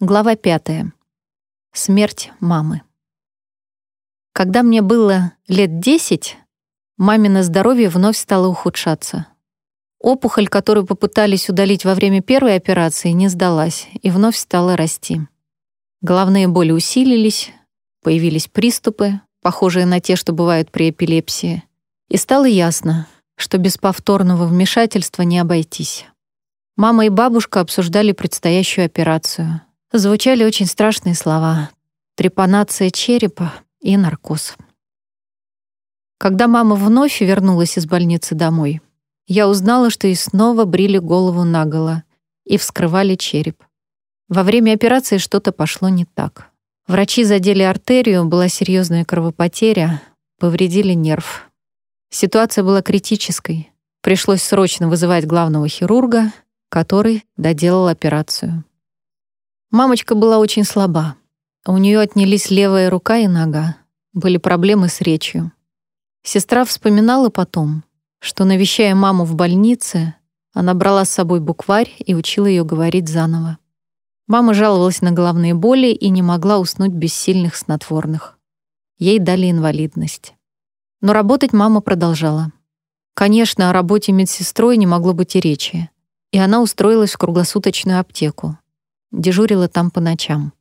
Глава пятая. Смерть мамы. Когда мне было лет десять, мамино здоровье вновь стало ухудшаться. Опухоль, которую попытались удалить во время первой операции, не сдалась и вновь стала расти. Головные боли усилились, появились приступы, похожие на те, что бывают при эпилепсии, и стало ясно, что без повторного вмешательства не обойтись. Мама и бабушка обсуждали предстоящую операцию — Звучали очень страшные слова. Трепанация черепа и наркоз. Когда мама вновь вернулась из больницы домой, я узнала, что ей снова брили голову наголо и вскрывали череп. Во время операции что-то пошло не так. Врачи задели артерию, была серьезная кровопотеря, повредили нерв. Ситуация была критической. Пришлось срочно вызывать главного хирурга, который доделал операцию. Мамочка была очень слаба. У нее отнялись левая рука и нога. Были проблемы с речью. Сестра вспоминала потом, что, навещая маму в больнице, она брала с собой букварь и учила ее говорить заново. Мама жаловалась на головные боли и не могла уснуть без сильных снотворных. Ей дали инвалидность. Но работать мама продолжала. Конечно, о работе медсестрой не могло быть и речи. И она устроилась в круглосуточную аптеку дежурила там по ночам.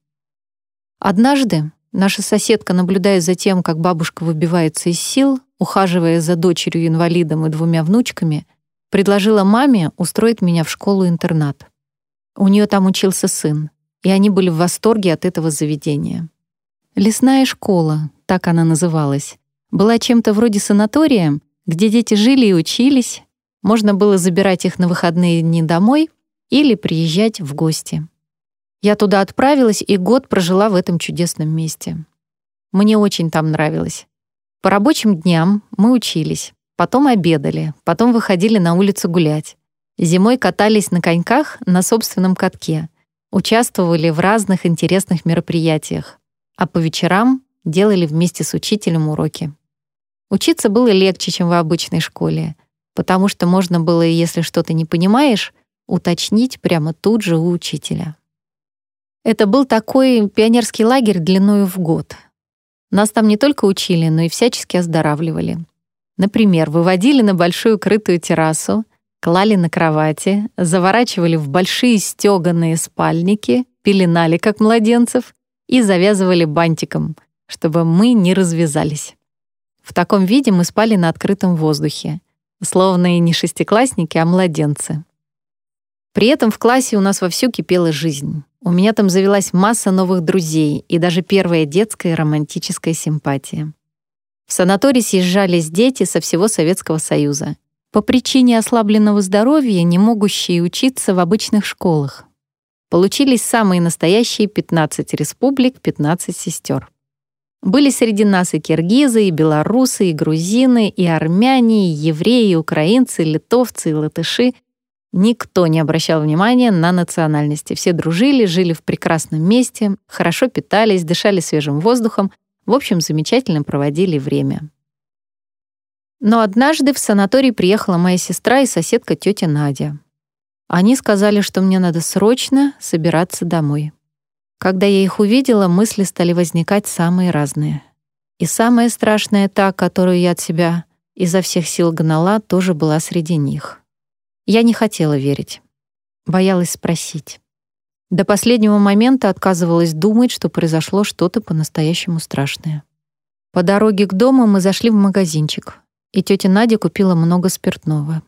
Однажды наша соседка, наблюдая за тем, как бабушка выбивается из сил, ухаживая за дочерью-инвалидом и двумя внучками, предложила маме устроить меня в школу-интернат. У нее там учился сын, и они были в восторге от этого заведения. Лесная школа, так она называлась, была чем-то вроде санатория, где дети жили и учились, можно было забирать их на выходные дни домой или приезжать в гости. Я туда отправилась и год прожила в этом чудесном месте. Мне очень там нравилось. По рабочим дням мы учились, потом обедали, потом выходили на улицу гулять. Зимой катались на коньках на собственном катке, участвовали в разных интересных мероприятиях, а по вечерам делали вместе с учителем уроки. Учиться было легче, чем в обычной школе, потому что можно было, если что-то не понимаешь, уточнить прямо тут же у учителя. Это был такой пионерский лагерь длиною в год. Нас там не только учили, но и всячески оздоравливали. Например, выводили на большую крытую террасу, клали на кровати, заворачивали в большие стёганые спальники, пеленали как младенцев и завязывали бантиком, чтобы мы не развязались. В таком виде мы спали на открытом воздухе, словно и не шестиклассники, а младенцы. При этом в классе у нас вовсю кипела жизнь. У меня там завелась масса новых друзей и даже первая детская романтическая симпатия. В санаторий съезжались дети со всего Советского Союза. По причине ослабленного здоровья, не могущие учиться в обычных школах. Получились самые настоящие 15 республик, 15 сестер. Были среди нас и киргизы, и белорусы, и грузины, и армяне, и евреи, и украинцы, и литовцы, и латыши, Никто не обращал внимания на национальности. Все дружили, жили в прекрасном месте, хорошо питались, дышали свежим воздухом, в общем, замечательно проводили время. Но однажды в санаторий приехала моя сестра и соседка тетя Надя. Они сказали, что мне надо срочно собираться домой. Когда я их увидела, мысли стали возникать самые разные. И самая страшная та, которую я от себя изо всех сил гнала, тоже была среди них — я не хотела верить. Боялась спросить. До последнего момента отказывалась думать, что произошло что-то по-настоящему страшное. По дороге к дому мы зашли в магазинчик, и тетя Надя купила много спиртного.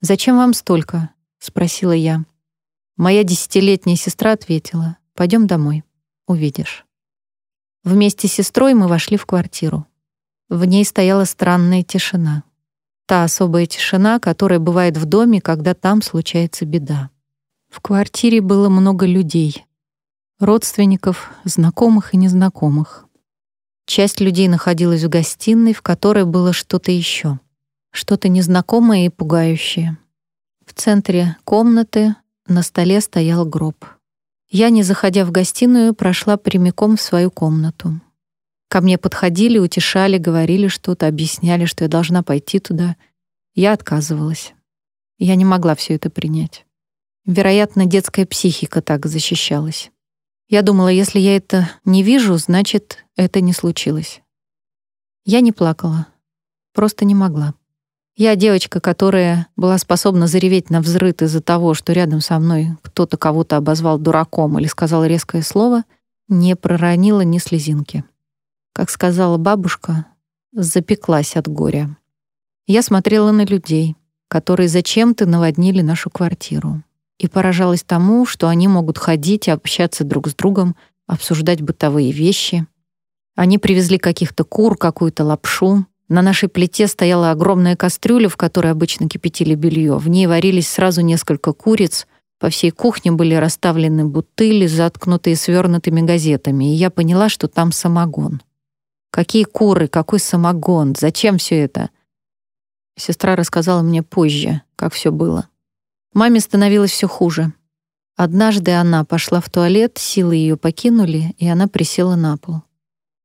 «Зачем вам столько?» — спросила я. Моя десятилетняя сестра ответила, «Пойдем домой, увидишь». Вместе с сестрой мы вошли в квартиру. В ней стояла странная тишина. Та особая тишина, которая бывает в доме, когда там случается беда. В квартире было много людей. Родственников, знакомых и незнакомых. Часть людей находилась в гостиной, в которой было что-то еще, Что-то незнакомое и пугающее. В центре комнаты на столе стоял гроб. Я, не заходя в гостиную, прошла прямиком в свою комнату. Ко мне подходили, утешали, говорили что-то, объясняли, что я должна пойти туда. Я отказывалась. Я не могла все это принять. Вероятно, детская психика так защищалась. Я думала, если я это не вижу, значит, это не случилось. Я не плакала. Просто не могла. Я девочка, которая была способна зареветь на взрыт из-за того, что рядом со мной кто-то кого-то обозвал дураком или сказал резкое слово, не проронила ни слезинки. Как сказала бабушка, запеклась от горя. Я смотрела на людей, которые зачем-то наводнили нашу квартиру и поражалась тому, что они могут ходить и общаться друг с другом, обсуждать бытовые вещи. Они привезли каких-то кур, какую-то лапшу. На нашей плите стояла огромная кастрюля, в которой обычно кипятили белье. В ней варились сразу несколько куриц. По всей кухне были расставлены бутыли, заткнутые свернутыми газетами, и я поняла, что там самогон. Какие куры, какой самогон, зачем все это? Сестра рассказала мне позже, как все было. Маме становилось все хуже. Однажды она пошла в туалет, силы ее покинули, и она присела на пол.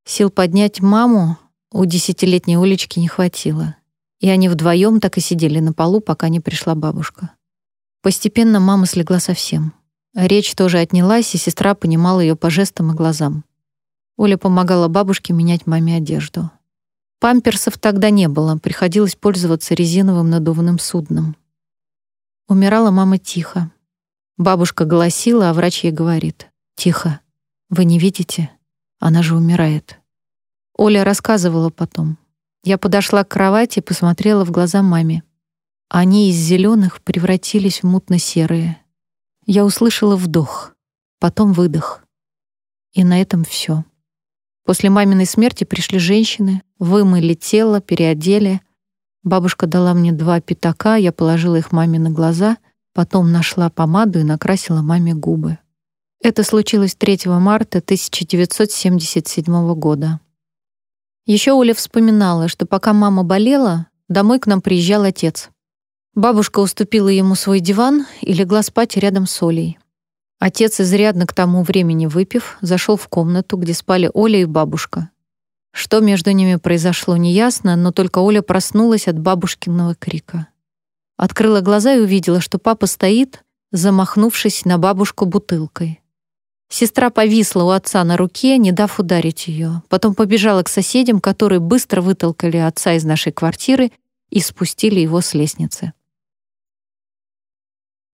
Сил поднять маму у десятилетней Олечки не хватило, и они вдвоем так и сидели на полу, пока не пришла бабушка. Постепенно мама слегла совсем. Речь тоже отнялась, и сестра понимала ее по жестам и глазам. Оля помогала бабушке менять маме одежду. Памперсов тогда не было, приходилось пользоваться резиновым надувным судном. Умирала мама тихо. Бабушка голосила, а врач ей говорит. «Тихо. Вы не видите? Она же умирает». Оля рассказывала потом. Я подошла к кровати и посмотрела в глаза маме. Они из зеленых превратились в мутно-серые. Я услышала вдох, потом выдох. И на этом все. После маминой смерти пришли женщины, вымыли тело, переодели — Бабушка дала мне два пятака, я положила их маме на глаза, потом нашла помаду и накрасила маме губы. Это случилось 3 марта 1977 года. Еще Оля вспоминала, что пока мама болела, домой к нам приезжал отец. Бабушка уступила ему свой диван и легла спать рядом с Олей. Отец, изрядно к тому времени выпив, зашел в комнату, где спали Оля и бабушка. Что между ними произошло, неясно, но только Оля проснулась от бабушкиного крика. Открыла глаза и увидела, что папа стоит, замахнувшись на бабушку бутылкой. Сестра повисла у отца на руке, не дав ударить ее. Потом побежала к соседям, которые быстро вытолкали отца из нашей квартиры и спустили его с лестницы.